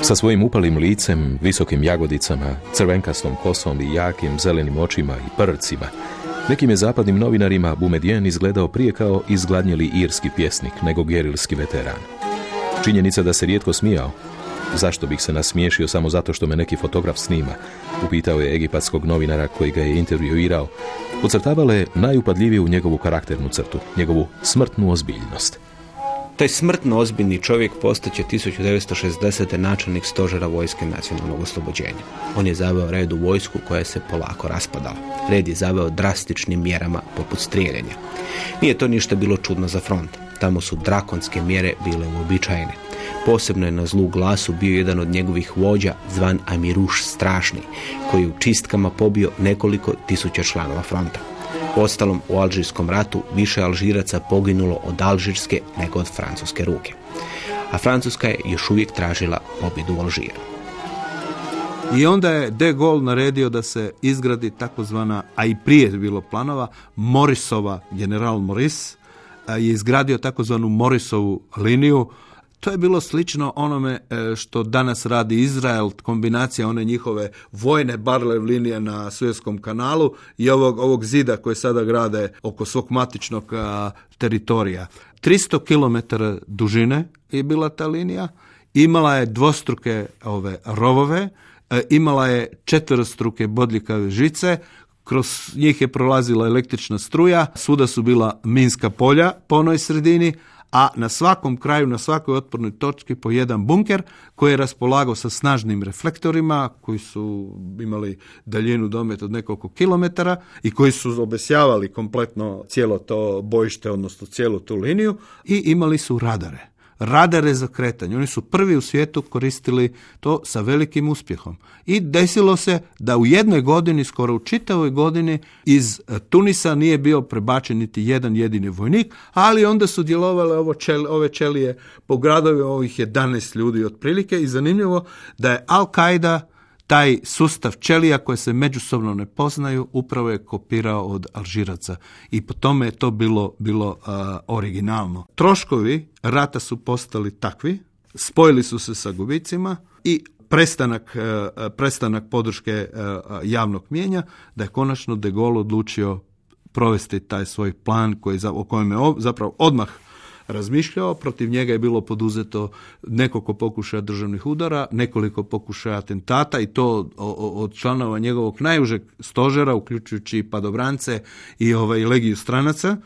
Sa svojim upalim licem, visokim jagodicama, crvenkastom kosom i jakim zelenim očima i prcima, nekim je zapadnim novinarima Bumedjen izgledao prije kao izgladnjeli irski pjesnik nego gerilski veteran. Činjenica da se rijetko smijao, zašto bih se nasmiješio samo zato što me neki fotograf snima, upitao je egipatskog novinara koji ga je intervjuirao, Ocrtavala je najupadljiviju njegovu karakternu crtu, njegovu smrtnu ozbiljnost. Taj smrtno ozbiljni čovjek postaće 1960. načelnik stožera vojske nacionalnog oslobođenja. On je zaveo red u vojsku koja se polako raspadala. Red je zaveo drastičnim mjerama poput strijeljenja. Nije to ništa bilo čudno za front. Tamo su drakonske mjere bile uobičajene. Posebno je na zlu glasu bio jedan od njegovih vođa zvan Amiruš Strašni, koji u čistkama pobio nekoliko tisuća članova fronta. Ostalom, u Alžirskom ratu više Alžiraca poginulo od alžirske nego od francuske ruke. A Francuska je još uvijek tražila pobjedu u Alžiru. I onda je De Gaulle naredio da se izgradi takozvana, a i prije je bilo planova, Morisova, general Moris, je izgradio takozvanu Morisovu liniju to je bilo slično onome e, što danas radi Izrael, kombinacija one njihove vojne barlev linije na Suezkom kanalu i ovog, ovog zida koje sada grade oko svog matičnog teritorija. 300 km dužine je bila ta linija, imala je dvostruke ove rovove, e, imala je četverostruke bodljikave žice, kroz njih je prolazila električna struja, svuda su bila minska polja po onoj sredini, a na svakom kraju, na svakoj otpornoj točki po jedan bunker koji je raspolagao sa snažnim reflektorima koji su imali daljinu domet od nekoliko kilometara i koji su obesjavali kompletno cijelo to bojište, odnosno cijelu tu liniju i imali su radare radare za kretanje. Oni su prvi u svijetu koristili to sa velikim uspjehom. I desilo se da u jednoj godini, skoro u čitavoj godini, iz e, Tunisa nije bio prebačen niti jedan jedini vojnik, ali onda su djelovale ovo ove čelije po gradovi ovih 11 ljudi otprilike i zanimljivo da je Al-Qaida taj sustav čelija koje se međusobno ne poznaju upravo je kopirao od Alžiraca i po tome je to bilo, bilo originalno. Troškovi rata su postali takvi, spojili su se sa gubicima i prestanak, prestanak podrške javnog mijenja, da je konačno De Gaulle odlučio provesti taj svoj plan koji, o kojem je zapravo odmah razmišljao, protiv njega je bilo poduzeto nekoliko pokušaja državnih udara, nekoliko pokušaja atentata i to od članova njegovog najužeg stožera, uključujući i padobrance i ovaj legiju stranaca.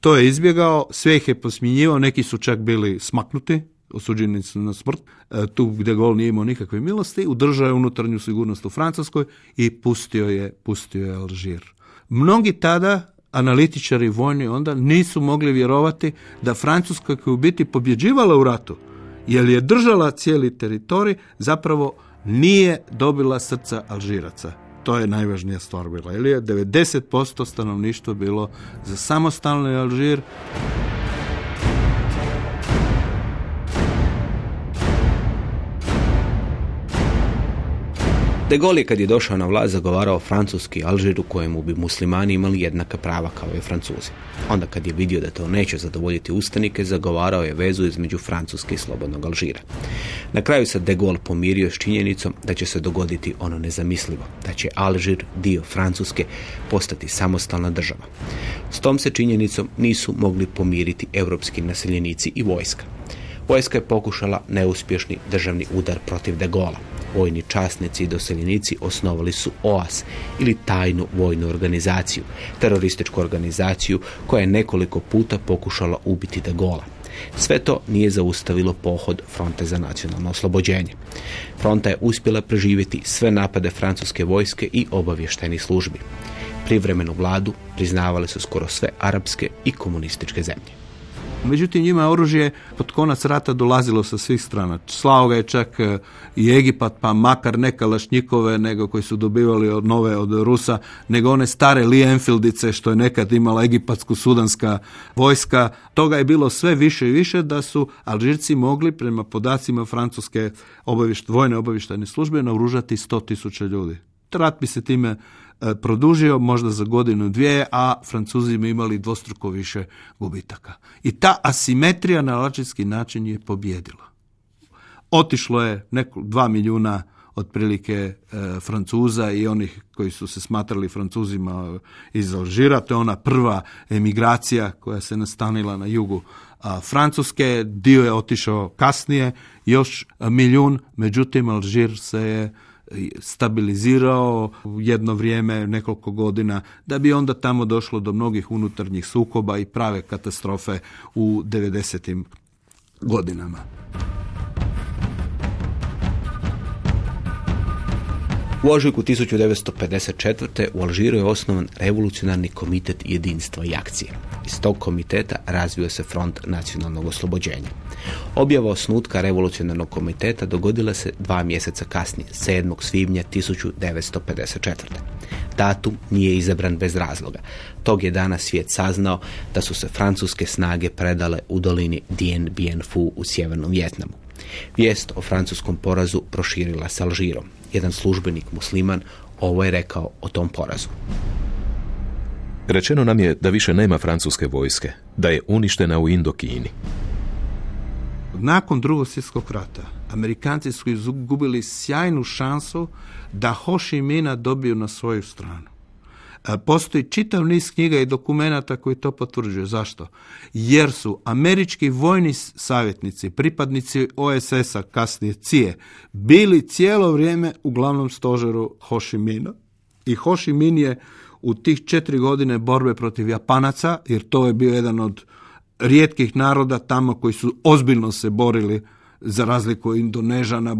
To je izbjegao, sve ih je posmjenjivao, neki su čak bili smaknuti, osuđeni su na smrt, e, tu gdje gol nije imao nikakve milosti, udržao je unutarnju sigurnost u Francuskoj i pustio je, pustio je Alžir. Mnogi tada analitičari vojni onda nisu mogli vjerovati da Francuska koja je u biti pobjeđivala u ratu, jer je držala cijeli teritorij, zapravo nije dobila srca Alžiraca. To je najvažnija stvar bila. Ili je 90% stanovništva bilo za samostalni Alžir. De Gaulle kad je došao na vlast zagovarao francuski Alžir u kojemu bi muslimani imali jednaka prava kao i francuzi. Onda kad je vidio da to neće zadovoljiti ustanike, zagovarao je vezu između Francuske i slobodnog Alžira. Na kraju se De Gaulle pomirio s činjenicom da će se dogoditi ono nezamislivo, da će Alžir, dio Francuske, postati samostalna država. S tom se činjenicom nisu mogli pomiriti europski naseljenici i vojska. Vojska je pokušala neuspješni državni udar protiv De Gaulle vojni časnici i doseljenici osnovali su OAS ili tajnu vojnu organizaciju, terorističku organizaciju koja je nekoliko puta pokušala ubiti de Gola. Sve to nije zaustavilo pohod Fronte za nacionalno oslobođenje. Fronta je uspjela preživjeti sve napade francuske vojske i obavještajnih službi. Privremenu vladu priznavale su skoro sve arapske i komunističke zemlje. Međutim, njima oružje pod konac rata dolazilo sa svih strana. Slao ga je čak e, i Egipat, pa makar ne kalašnjikove, nego koji su dobivali od nove od Rusa, nego one stare Lee Enfieldice, što je nekad imala egipatsko-sudanska vojska. Toga je bilo sve više i više da su Alžirci mogli, prema podacima francuske obavišt, vojne obavještajne službe, naoružati 100.000 ljudi. Rat bi se time produžio možda za godinu dvije, a Francuzi bi imali dvostruko više gubitaka. I ta asimetrija na lačinski način je pobjedila. Otišlo je neko, dva milijuna otprilike e, Francuza i onih koji su se smatrali Francuzima iz Alžira. To je ona prva emigracija koja se nastanila na jugu a, Francuske. Dio je otišao kasnije, još milijun, međutim Alžir se je stabilizirao jedno vrijeme, nekoliko godina, da bi onda tamo došlo do mnogih unutarnjih sukoba i prave katastrofe u 90. godinama. U ožujku 1954. u Alžiru je osnovan revolucionarni komitet jedinstva i akcije. Iz tog komiteta razvio se front nacionalnog oslobođenja. Objava osnutka revolucionarnog komiteta dogodila se dva mjeseca kasnije, 7. svibnja 1954. Datum nije izabran bez razloga. Tog je dana svijet saznao da su se francuske snage predale u dolini Dien Bien Phu u sjevernom Vjetnamu. Vijest o francuskom porazu proširila se Alžirom. Jedan službenik musliman ovo je rekao o tom porazu. Rečeno nam je da više nema francuske vojske, da je uništena u Indokini. Nakon drugog svjetskog rata, Amerikanci su izgubili sjajnu šansu da Ho Chi Mina dobiju na svoju stranu. E, postoji čitav niz knjiga i dokumenata koji to potvrđuju. Zašto? Jer su američki vojni savjetnici, pripadnici OSS-a, kasnije CIE, bili cijelo vrijeme u glavnom stožeru Ho Chi Mina. I Ho Chi Minh je u tih četiri godine borbe protiv Japanaca, jer to je bio jedan od rijetkih naroda tamo koji su ozbiljno se borili za razliku od Indonežana, e,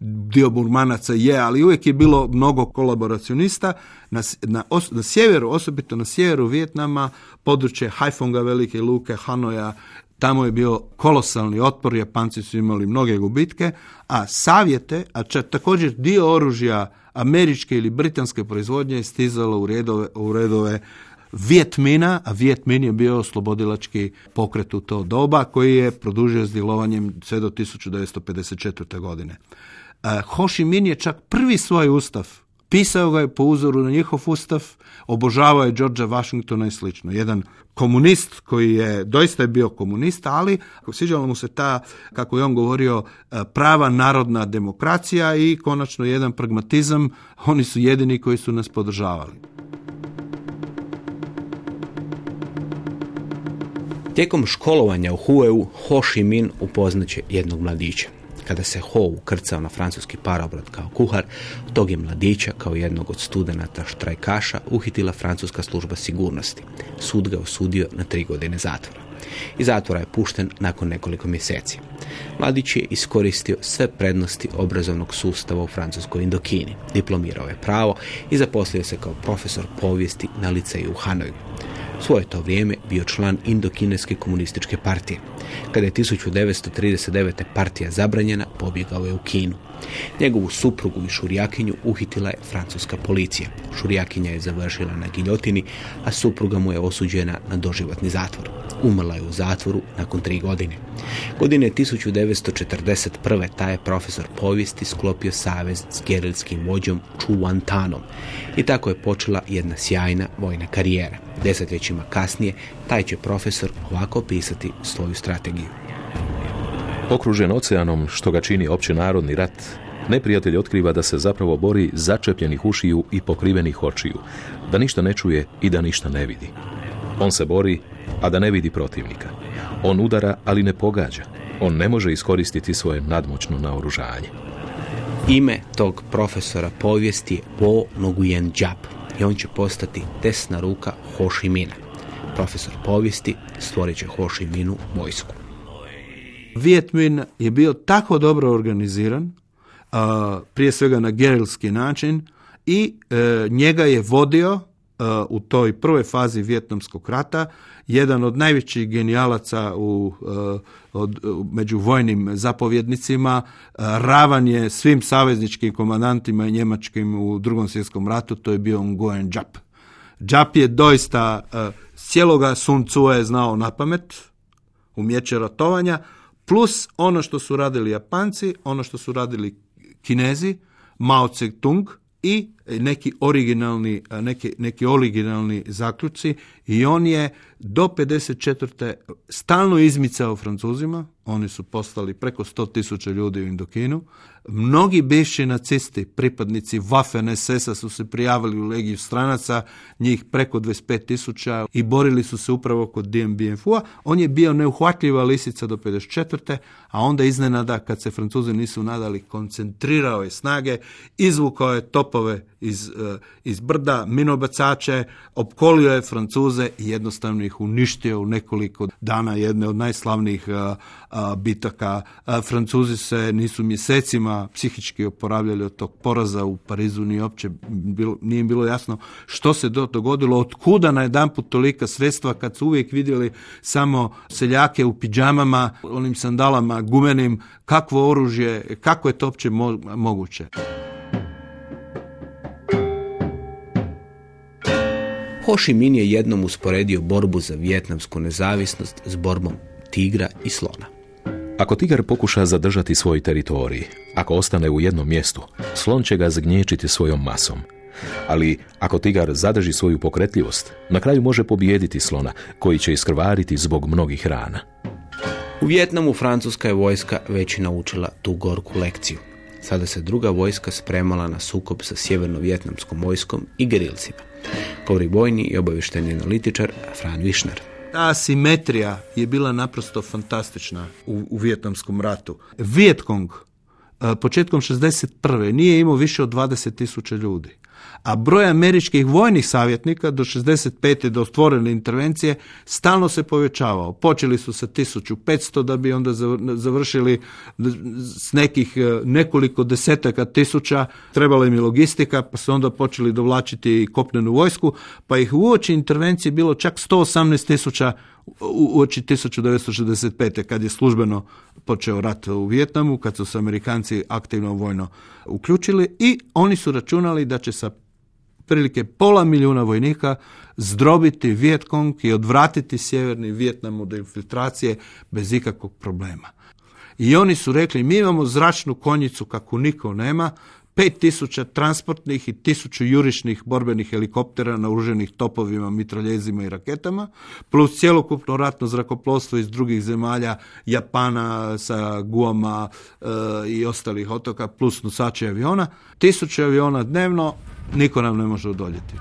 dio Burmanaca je, ali uvijek je bilo mnogo kolaboracionista. Na, na, na sjeveru, osobito na sjeveru Vijetnama, područje Haifonga, Velike Luke, Hanoja, tamo je bio kolosalni otpor, Japanci su imali mnoge gubitke, a savjete, a čak također dio oružja američke ili britanske proizvodnje je stizalo u redove, u redove Vjetmina, a Vjetmin je bio oslobodilački pokret u to doba koji je produžio s djelovanjem sve do 1954. godine. Ho Chi Minh je čak prvi svoj ustav Pisao ga je po uzoru na njihov ustav, obožavao je Georgea Washingtona i slično. Jedan komunist koji je, doista je bio komunist, ali sviđala mu se ta, kako je on govorio, prava narodna demokracija i konačno jedan pragmatizam, oni su jedini koji su nas podržavali. Tijekom školovanja u Hueu, Ho Chi Minh upoznaće jednog mladića. Kada se Ho ukrcao na francuski parobrat kao kuhar, tog je mladića kao jednog od studenata štrajkaša uhitila francuska služba sigurnosti. Sud ga osudio na tri godine zatvora. I zatvora je pušten nakon nekoliko mjeseci. Mladić je iskoristio sve prednosti obrazovnog sustava u francuskoj Indokini. Diplomirao je pravo i zaposlio se kao profesor povijesti na liceju u Hanoju. Svoje to vrijeme bio član Indokineske komunističke partije. Kada je 1939. partija zabranjena, pobjegao je u Kinu. Njegovu suprugu i šurjakinju uhitila je francuska policija. Šurjakinja je završila na giljotini, a supruga mu je osuđena na doživotni zatvor. Umrla je u zatvoru nakon tri godine. Godine 1941. taj je profesor povijesti sklopio savez s gerilskim vođom Chuantanom i tako je počela jedna sjajna vojna karijera. Desetljećima kasnije taj će profesor ovako pisati svoju strategiju. Okružen oceanom što ga čini općenarodni rat, neprijatelj otkriva da se zapravo bori začepljenih ušiju i pokrivenih očiju, da ništa ne čuje i da ništa ne vidi. On se bori, a da ne vidi protivnika. On udara, ali ne pogađa. On ne može iskoristiti svoje nadmoćno naoružanje. Ime tog profesora povijesti je Bo Nguyen Džap i on će postati desna ruka Ho Chi Mina. Profesor povijesti stvorit će Ho Chi Minu vojsku. Viet Minh je bio tako dobro organiziran, prije svega na gerilski način, i e, njega je vodio u toj prvoj fazi Vjetnamskog rata jedan od najvećih genijalaca u, od, među vojnim zapovjednicima, ravan je svim savezničkim komandantima i njemačkim u drugom svjetskom ratu, to je bio Ngoyen Džap. Džap je doista cijeloga Sun Tzu je znao na pamet, umjeće ratovanja, plus ono što su radili Japanci, ono što su radili Kinezi, Mao Tse-tung i neki originalni, neki, neki originalni zaključci i on je do 54. stalno izmicao Francuzima, oni su postali preko 100 tisuća ljudi u Indokinu. Mnogi bivši nacisti, pripadnici Waffen SS-a su se prijavili u legiju stranaca, njih preko 25 tisuća i borili su se upravo kod DMBFU-a. On je bio neuhvatljiva lisica do 54. a onda iznenada kad se Francuzi nisu nadali koncentrirao je snage, izvukao je topove iz, e, iz brda, minobacače, opkolio je Francuze i jednostavno ih uništio u nekoliko dana jedne od najslavnijih e, e, bitaka. Francuzi se nisu mjesecima psihički oporavljali od tog poraza u Parizu, nije uopće bilo, nije bilo jasno što se dogodilo, od kuda na jedan put tolika sredstva kad su uvijek vidjeli samo seljake u pidžamama, onim sandalama gumenim, kakvo oružje, kako je to uopće moguće. Ho Chi Minh je jednom usporedio borbu za vjetnamsku nezavisnost s borbom tigra i slona. Ako tigar pokuša zadržati svoj teritorij, ako ostane u jednom mjestu, slon će ga zgnječiti svojom masom. Ali ako tigar zadrži svoju pokretljivost, na kraju može pobijediti slona, koji će iskrvariti zbog mnogih rana. U Vjetnamu francuska je vojska već naučila tu gorku lekciju. Sada se druga vojska spremala na sukob sa sjeverno-vjetnamskom vojskom i gerilcima govori vojni i obavišteni analitičar Fran Višner. Ta simetrija je bila naprosto fantastična u, u Vjetnamskom ratu. Vietkong e, početkom 61. nije imao više od 20 tisuća ljudi a broj američkih vojnih savjetnika do 65. do stvorene intervencije stalno se povećavao. Počeli su sa 1500 da bi onda završili s nekih e, nekoliko desetaka tisuća, trebala im je logistika, pa su onda počeli dovlačiti kopnenu vojsku, pa ih u oči intervencije bilo čak 118 tisuća u oči 1965. kad je službeno počeo rat u Vijetnamu, kad su se Amerikanci aktivno vojno uključili i oni su računali da će sa prilike pola milijuna vojnika zdrobiti Vjetkong i odvratiti sjeverni Vjetnam od infiltracije bez ikakvog problema. I oni su rekli, mi imamo zračnu konjicu kako niko nema, 5000 transportnih i 1000 jurišnih borbenih helikoptera naoruženih topovima, mitraljezima i raketama, plus cjelokupno ratno zrakoplovstvo iz drugih zemalja, Japana sa Guama e, i ostalih otoka, plus nosači aviona. Tisuće aviona dnevno, niko nam ne može udoljeti.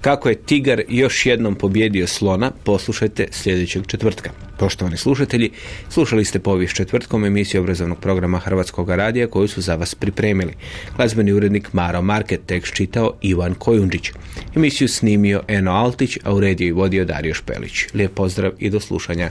Kako je tigar još jednom pobjedio slona, poslušajte sljedećeg četvrtka. Poštovani slušatelji, slušali ste povijest četvrtkom emisiju obrazovnog programa Hrvatskog radija koju su za vas pripremili. Glazbeni urednik Maro Market tekst čitao Ivan Kojundžić. Emisiju snimio Eno Altić, a u i vodio Dario Špelić. Lijep pozdrav i do slušanja.